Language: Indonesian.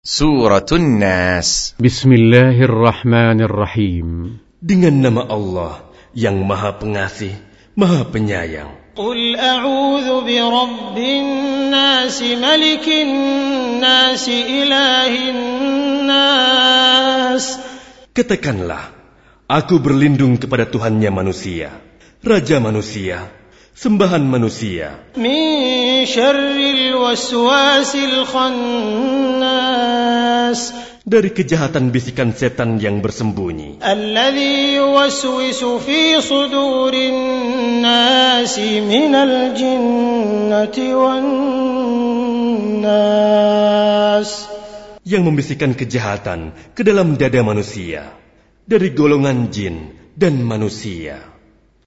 Suratun Nas. Bismillahirrahmanirrahim. Dengan nama Allah yang maha pengasih, maha penyayang. Qul a'udhu bi rabbin nasi malikin nasi ilahin nas. Katakanlah, aku berlindung kepada Tuhannya manusia Raja manusia, sembahan manusia. Min syarril waswasil khannas dari kejahatan bisikan setan yang bersembunyi. Yang membisikkan kejahatan ke dalam dada manusia dari golongan jin dan manusia.